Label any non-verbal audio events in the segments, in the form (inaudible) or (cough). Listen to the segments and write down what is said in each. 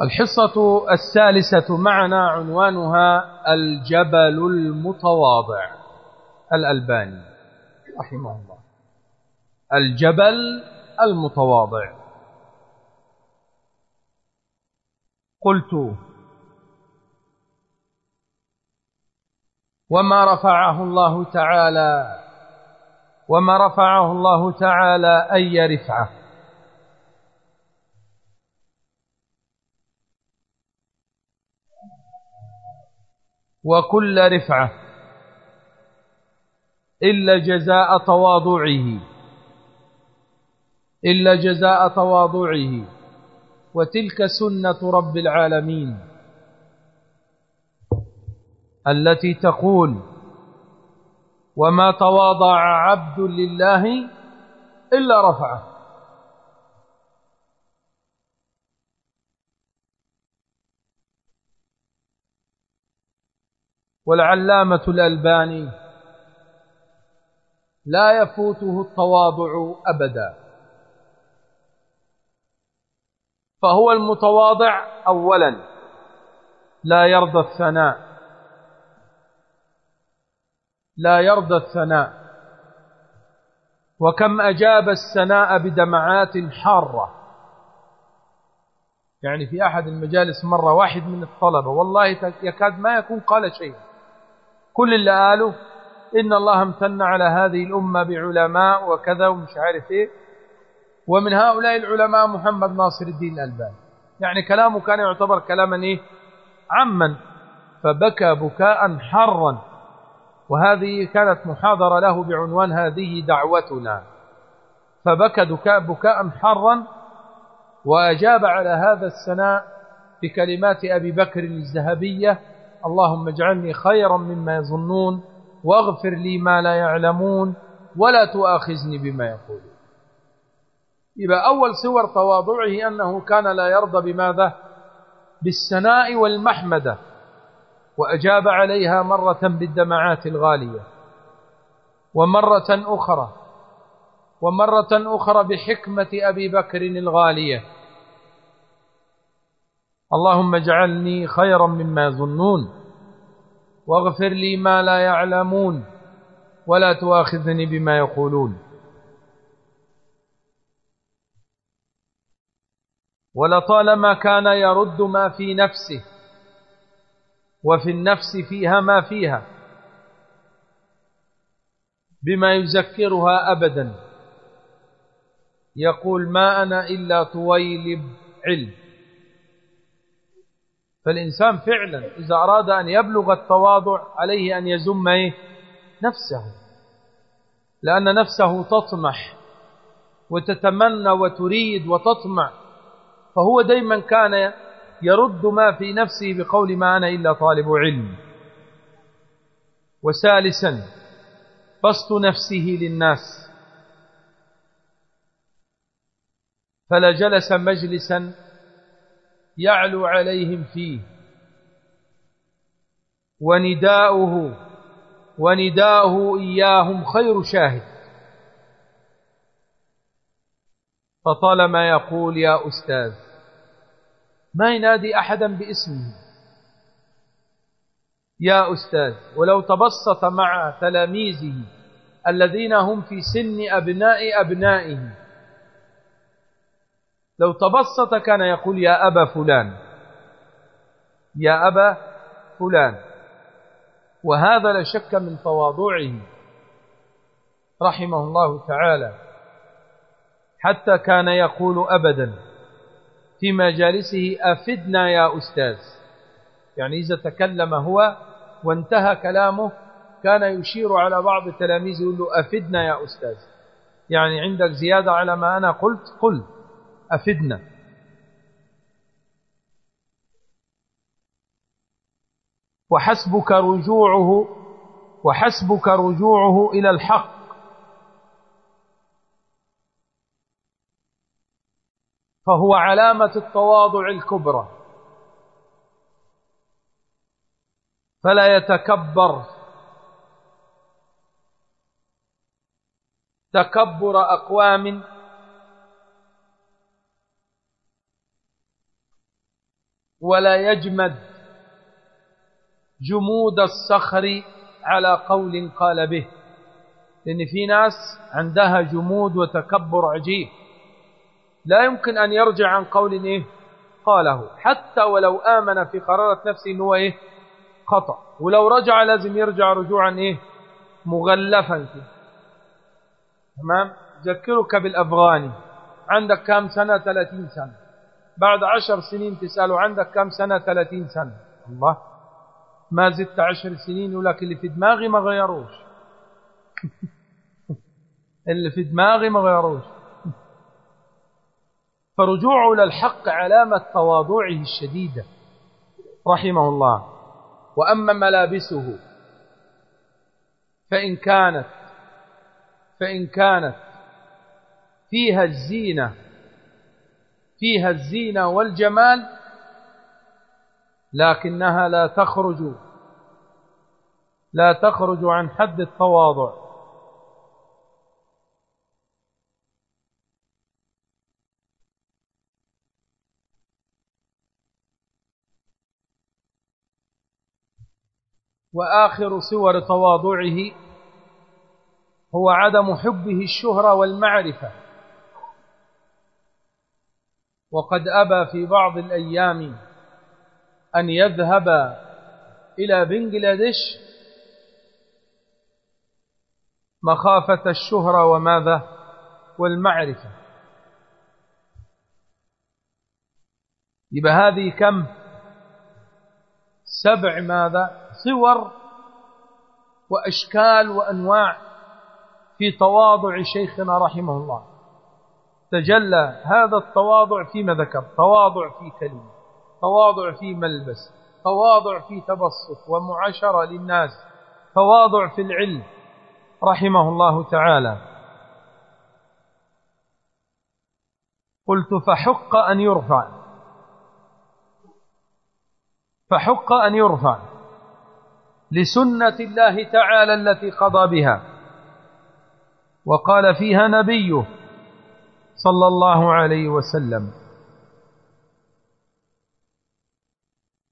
الحصة الثالثة معنا عنوانها الجبل المتواضع الألباني رحمه الله. الجبل المتواضع. قلت وما رفعه الله تعالى وما رفعه الله تعالى أي رفعه وكل رفعة إلا جزاء تواضعه. إلا جزاء تواضعه. وتلك سنة رب العالمين التي تقول وما تواضع عبد لله إلا رفعه. والعلامة الألباني لا يفوته التواضع أبدا. فهو المتواضع أولا لا يرضى الثناء. لا يرضى الثناء. وكم أجاب الثناء بدمعات حارة. يعني في أحد المجالس مرة واحد من الطلبة والله يكاد ما يكون قال شيء. كل اللي قاله إن الله امتن على هذه الأمة بعلماء وكذا ومش عارف إيه. ومن هؤلاء العلماء محمد ناصر الدين الألباني. يعني كلامه كان يعتبر كلاما إيه؟ عما. فبكى بكاء حرا. وهذه كانت محاضرة له بعنوان هذه دعوتنا. فبكى بكاء, بكاء حرا. وأجاب على هذا السناء بكلمات أبي بكر الذهبية اللهم اجعلني خيرا مما يظنون واغفر لي ما لا يعلمون ولا تؤاخذني بما يقولون. يبقى أول صور تواضعه أنه كان لا يرضى بماذا؟ بالسناء والمحمدة وأجاب عليها مرة بالدمعات الغالية ومرة أخرى ومرة أخرى بحكمة أبي بكر الغالية اللهم اجعلني خيرا مما يظنون واغفر لي ما لا يعلمون ولا تؤاخذني بما يقولون. ولطالما كان يرد ما في نفسه وفي النفس فيها ما فيها بما يذكرها أبدا. يقول ما أنا إلا طويلب علم فالإنسان فعلا إذا أراد أن يبلغ التواضع عليه أن يزم إيه؟ نفسه. لأن نفسه تطمح وتتمنى وتريد وتطمع. فهو دايما كان يرد ما في نفسه بقول ما أنا إلا طالب علم. وثالثا بسط نفسه للناس. فلجلس مجلسا يعلو عليهم فيه. ونداؤه ونداؤه إياهم خير شاهد. فطالما يقول يا أستاذ ما ينادي أحدا باسمه؟ يا أستاذ ولو تبسط مع تلاميذه الذين هم في سن أبناء أبنائه لو تبسط كان يقول يا أبا فلان. يا أبا فلان. وهذا لا شك من تواضعه رحمه الله تعالى. حتى كان يقول أبدا في مجالسه أفدنا يا أستاذ. يعني إذا تكلم هو وانتهى كلامه كان يشير على بعض التلاميذ يقول له أفدنا يا أستاذ. يعني عندك زيادة على ما أنا قلت قل. أفدنا. وحسبك رجوعه وحسبك رجوعه إلى الحق. فهو علامة التواضع الكبرى. فلا يتكبر. تكبر أقوام ولا يجمد جمود الصخر على قول قال به. لأن في ناس عندها جمود وتكبر عجيب. لا يمكن أن يرجع عن قول إيه؟ قاله. حتى ولو آمن في قرارة نفسه أنه إيه؟ خطأ. ولو رجع لازم يرجع رجوعا إيه؟ مغلفا كده تمام؟ ذكرك بالأفغاني. عندك كم سنة؟ 30 سنة. بعد عشر سنين تسأله عندك كم سنة؟ 30 سنة. الله. ما زدت عشر سنين يقول لك اللي في دماغي ما غيروش. (laughs) اللي في دماغي ما غيروش. فرجوعه إلى الحق علامة تواضعه الشديدة. رحمه الله. وأما ملابسه فإن كانت فإن كانت فيها الزينة فيها الزينة والجمال لكنها لا تخرج لا تخرج عن حد التواضع. وآخر صور تواضعه هو عدم حبه الشهرة والمعرفة. وقد أبى في بعض الأيام أن يذهب إلى بنجلاديش مخافة الشهرة وماذا؟ والمعرفة. يبقى هذه كم؟ سبع ماذا؟ صور وأشكال وأنواع في تواضع شيخنا رحمه الله. تجلى هذا التواضع فيما ذكر تواضع في كلمة تواضع في ملبس تواضع في تبسط ومعاشرة للناس تواضع في العلم رحمه الله تعالى. قلت فحق أن يرفع. فحق أن يرفع لسنة الله تعالى التي قضى بها. وقال فيها نبيه صلى الله عليه وسلم.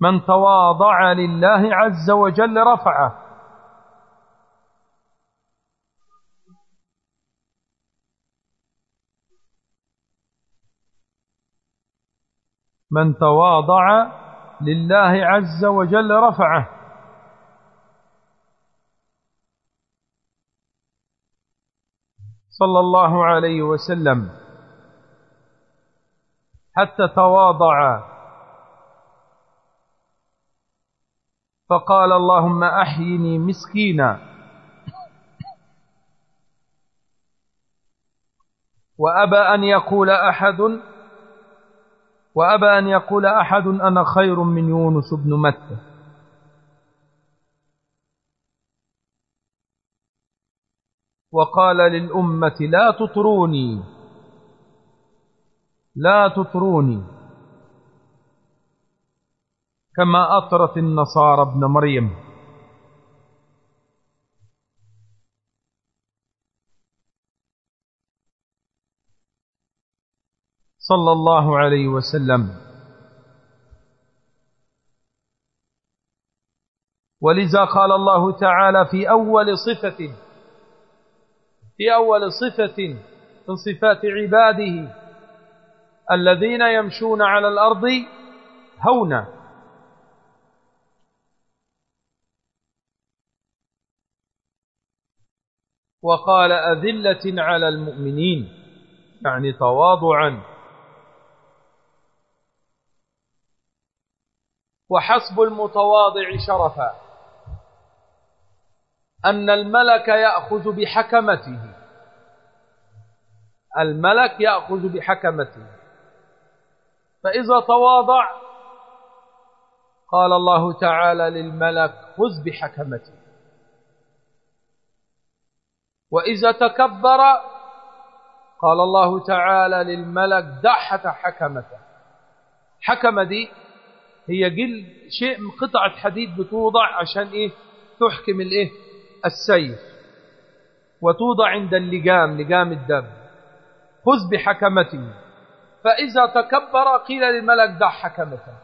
من تواضع لله عز وجل رفعه. من تواضع لله عز وجل رفعه. صلى الله عليه وسلم. حتى تواضع فقال اللهم أحيني مسكينا. وأبى أن يقول أحد وأبى أن يقول أحد أنا خير من يونس بن متى. وقال للأمة لا تطروني. لا تطروني. كما أطرت النصارى ابن مريم. صلى الله عليه وسلم. ولذا قال الله تعالى في أول صفة في أول صفة من صفات عباده الذين يمشون على الأرض هونا. وقال أذلة على المؤمنين يعني تواضعا. وحسب المتواضع شرفا. أن الملك يأخذ بحكمته. الملك يأخذ بحكمته. فإذا تواضع قال الله تعالى للملك خذ بحكمته وإذا تكبر قال الله تعالى للملك دعحة حكمته. حكمة دي هي جل شيء من قطعة حديد بتوضع عشان إيه؟ تحكم الإيه؟ السيف. وتوضع عند اللجام لجام الدم. خذ بحكمته فإذا تكبر قيل للملك دع حكمته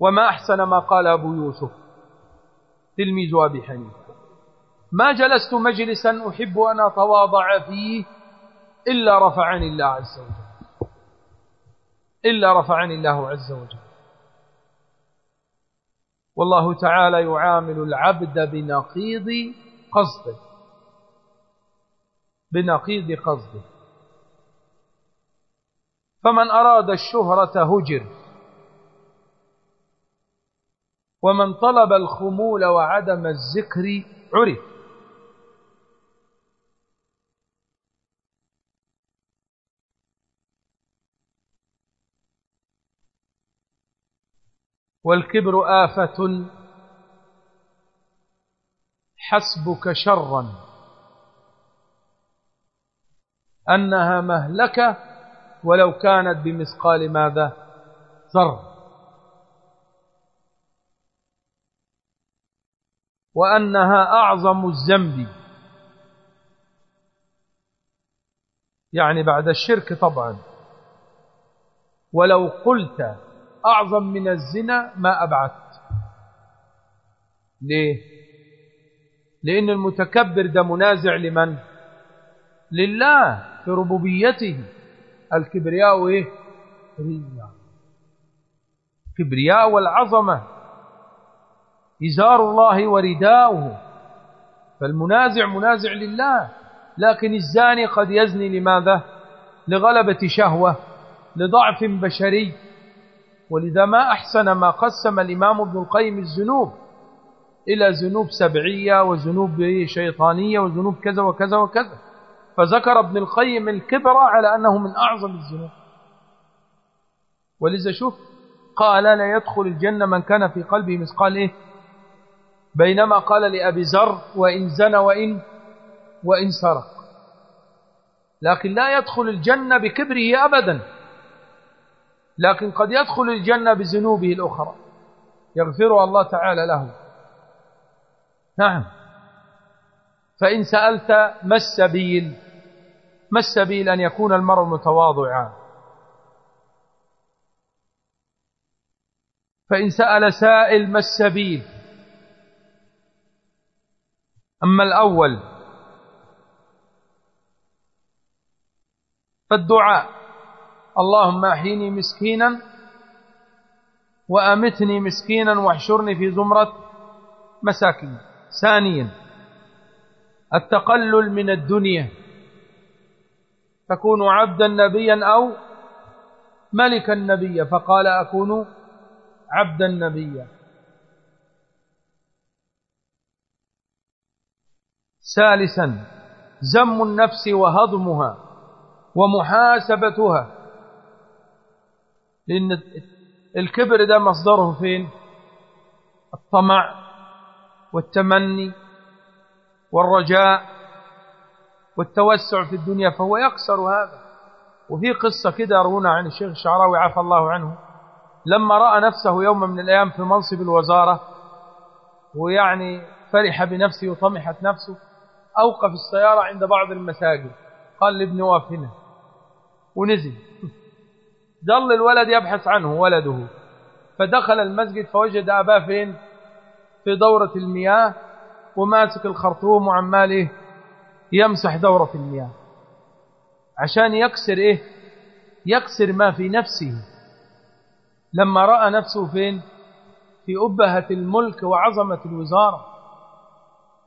وما أحسن ما قال أبو يوسف. تلميذ أبي حنيفة. ما جلست مجلسا أحب أن أتواضع فيه إلا رفعني الله عز وجل. إلا رفعني الله عز وجل. والله تعالى يعامل العبد بنقيض قصده. بنقيض قصده. فمن أراد الشهرة هجر. ومن طلب الخمول وعدم الذكر عرف. والكبر آفة. حسبك شرا. أنها مهلكة ولو كانت بمثقال ماذا؟ ذر. وأنها أعظم الذنب. يعني بعد الشرك طبعا. ولو قلت أعظم من الزنا ما أبعدت. ليه؟ لأن المتكبر ده منازع لمن؟ لله في ربوبيته. الكبرياء إيه كبرياء والعظمة. إزار الله ورداؤه. فالمنازع منازع لله. لكن الزاني قد يزني لماذا؟ لغلبة شهوة لضعف بشري. ولذا ما أحسن ما قسم الإمام ابن القيم الذنوب إلى ذنوب سبعية وذنوب شيطانية وذنوب كذا وكذا وكذا. فذكر ابن القيم الكبر على أنه من أعظم الذنوب. ولذا شوف قال لا يدخل الجنة من كان في قلبه مثقال إيه؟ بينما قال لأبي زر وإن زن وإن وإن سرق. لكن لا يدخل الجنة بكبره أبدا. لكن قد يدخل الجنة بذنوبه الأخرى. يغفرها الله تعالى له. نعم. فإن سألت ما السبيل؟ ما السبيل أن يكون المرء متواضعا؟ فإن سأل سائل ما السبيل؟ أما الأول فالدعاء. اللهم أحيني مسكينا وأمتني مسكينا واحشرني في زمرة مساكين ثانيا التقلل من الدنيا. تكون عبدا نبيا أو ملكا نبيا فقال أكون عبدا نبيا. ثالثا زم النفس وهضمها ومحاسبتها. لأن الكبر ده مصدره فين؟ الطمع والتمني والرجاء والتوسع في الدنيا فهو يكسر هذا. وفي قصة كده يرونا عن الشيخ الشعراوي عفى الله عنه. لما رأى نفسه يوم من الأيام في منصب الوزارة ويعني فرح بنفسه وطمحت نفسه أوقف السيارة عند بعض المساجد. قال لابن واقف هنا ونزل. (laughs) ظل الولد يبحث عنه ولده. فدخل المسجد فوجد أباه فين؟ في دورة المياه وماسك الخرطوم وعماله يمسح دورة المياه عشان يكسر إيه؟ يكسر ما في نفسه. لما رأى نفسه فين؟ في أبهة الملك وعظمة الوزارة.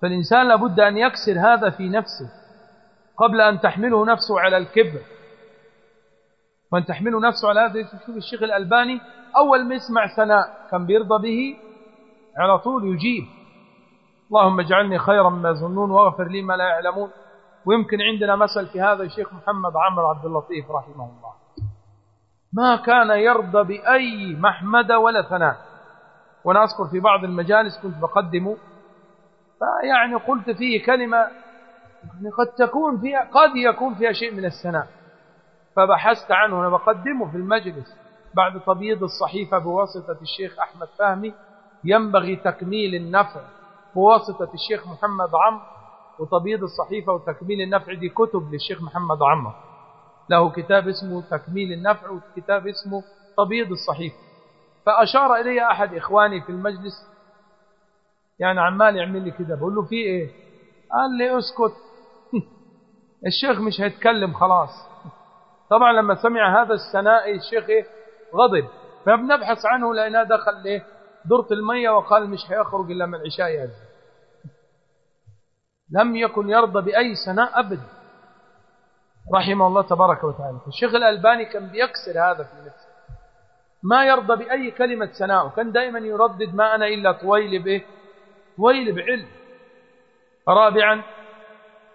فالإنسان لابد أن يكسر هذا في نفسه قبل أن تحمله نفسه على الكبر. وأن تحمله نفسه على هذا شوف الشيخ الألباني أول ما يسمع ثناء كان بيرضى به على طول يجيب. اللهم اجعلني خيرا ما يظنون واغفر لي ما لا يعلمون. ويمكن عندنا مثل في هذا الشيخ محمد عمرو عبد اللطيف رحمه الله. ما كان يرضى بأي محمد ولا ثناء. وأنا أذكر في بعض المجالس كنت بقدمه فيعني قلت فيه كلمة يعني قد تكون فيها قد يكون فيها شيء من الثناء. فبحثت عنه أنا بقدمه في المجلس. بعد تبييض الصحيفة بواسطة الشيخ أحمد فهمي ينبغي تكميل النفع. بواسطة الشيخ محمد عمرو وتبييض الصحيفة وتكميل النفع دي كتب للشيخ محمد عمرو. له كتاب اسمه تكميل النفع وكتاب اسمه تبييض الصحيفة. فأشار إلي أحد إخواني في المجلس يعني عمال يعمل لي كده بقول له في إيه؟ قال لي أسكت. (laughs) الشيخ مش هيتكلم خلاص. طبعا لما سمع هذا الثناء الشيخ إيه؟ غضب. فبنبحث عنه لأنه دخل إيه دورة المية وقال مش هيخرج إلا من العشاء يأذن لم يكن يرضى بأي سناء أبدا رحمه الله تبارك وتعالى. الشيخ الألباني كان بيكسر هذا في نفسه. ما يرضى بأي كلمة سناء وكان دائما يردد ما أنا إلا طويل به طويل بعلم. رابعا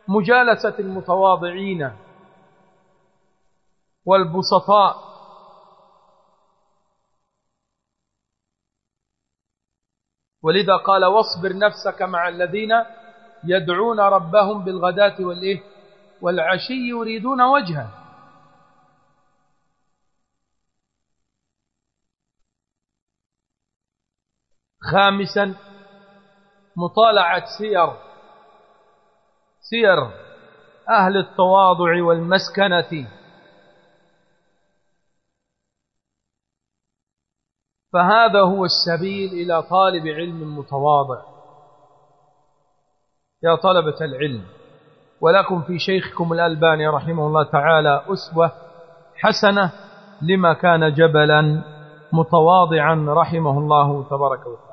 مجالسة المتواضعين والبسطاء. ولذا قال واصبر نفسك مع الذين يدعون ربهم بالغداة والإيه؟ والعشي يريدون وجهه. خامسا مطالعة سير. سير أهل التواضع والمسكنة. فهذا هو السبيل إلى طالب علم متواضع. يا طلبة العلم ولكم في شيخكم الألباني رحمه الله تعالى أسوة حسنة لما كان جبلا متواضعا رحمه الله تبارك وتعالى.